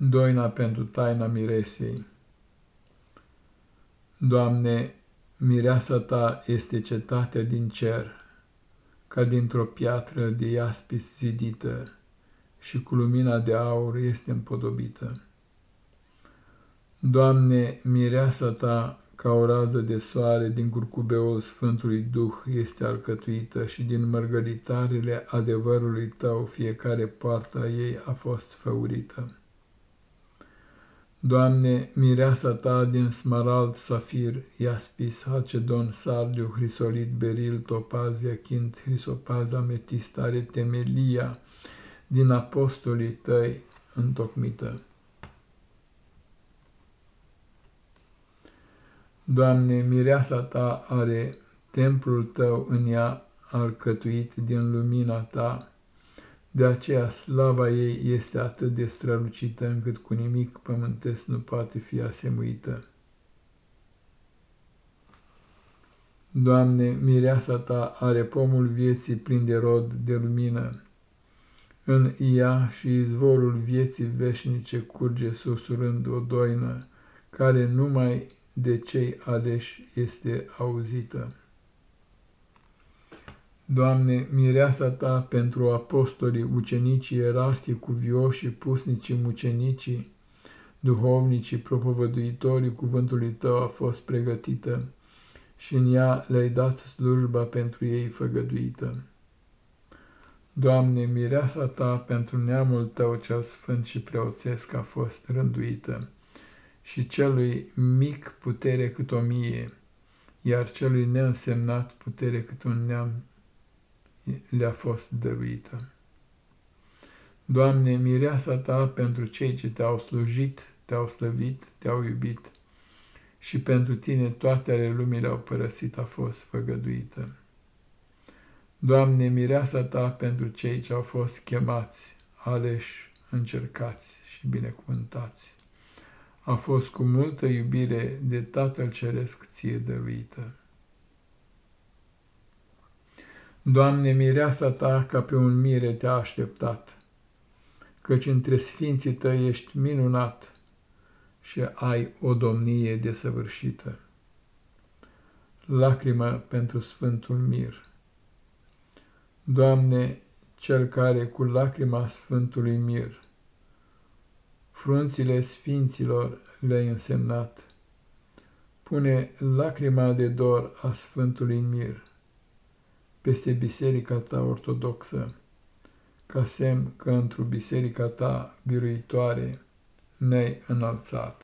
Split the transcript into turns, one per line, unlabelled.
Doina pentru taina miresei Doamne, mireasa Ta este cetatea din cer, ca dintr-o piatră de iaspis zidită și cu lumina de aur este împodobită. Doamne, mireasa Ta, ca o rază de soare din curcubeul Sfântului Duh este alcătuită și din mărgăritarele adevărului Tău fiecare poartă a ei a fost făurită. Doamne, mireasa Ta din smarald, safir, iaspis, hacedon, sardiu, hrisolit, beril, topaz, iachint, hrisopaz, ametist, are temelia din apostolii Tăi întocmită. Doamne, mireasa Ta are templul Tău în ea alcătuit din lumina Ta, de aceea slava ei este atât de strălucită încât cu nimic pământesc nu poate fi asemuită. Doamne, mireasa Ta are pomul vieții plin de rod, de lumină. În ea și izvorul vieții veșnice curge susurând o doină, care numai de cei aleși este auzită. Doamne, mireasa Ta pentru apostolii, ucenicii, ierarhii, cuvioșii, pusnicii, mucenicii, duhovnicii, propovăduitorii cuvântului Tău a fost pregătită și în ea le-ai dat slujba pentru ei făgăduită. Doamne, mireasa Ta pentru neamul Tău cel sfânt și preoțesc a fost rânduită și celui mic putere cât o mie, iar celui neînsemnat putere cât un neam le-a fost dăruită. Doamne, mireasa Ta pentru cei ce Te-au slujit, Te-au slăvit, Te-au iubit și pentru Tine toate ale lumii le-au părăsit a fost făgăduită. Doamne, mireasa Ta pentru cei ce au fost chemați, aleși, încercați și binecuvântați, a fost cu multă iubire de Tatăl Ceresc ție dăruită. Doamne, mireasa Ta ca pe un mire te-a așteptat, căci între sfinții Tăi ești minunat și ai o domnie desăvârșită. Lacrimă pentru Sfântul Mir Doamne, Cel care cu lacrima Sfântului Mir frunțile sfinților le-ai însemnat, pune lacrima de dor a Sfântului Mir peste biserica ta ortodoxă, ca semn că într-o biserica ta biruitoare ne-ai înălțat.